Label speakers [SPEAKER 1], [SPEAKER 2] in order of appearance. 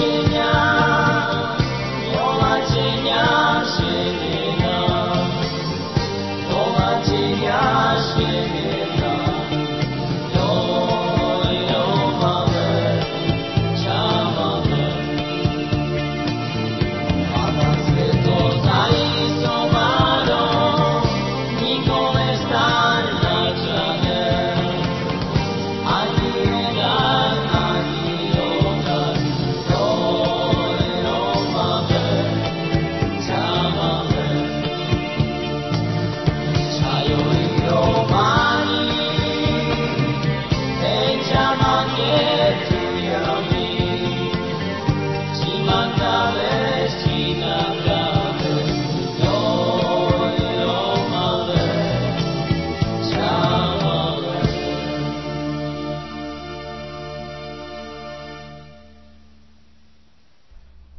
[SPEAKER 1] Yeah.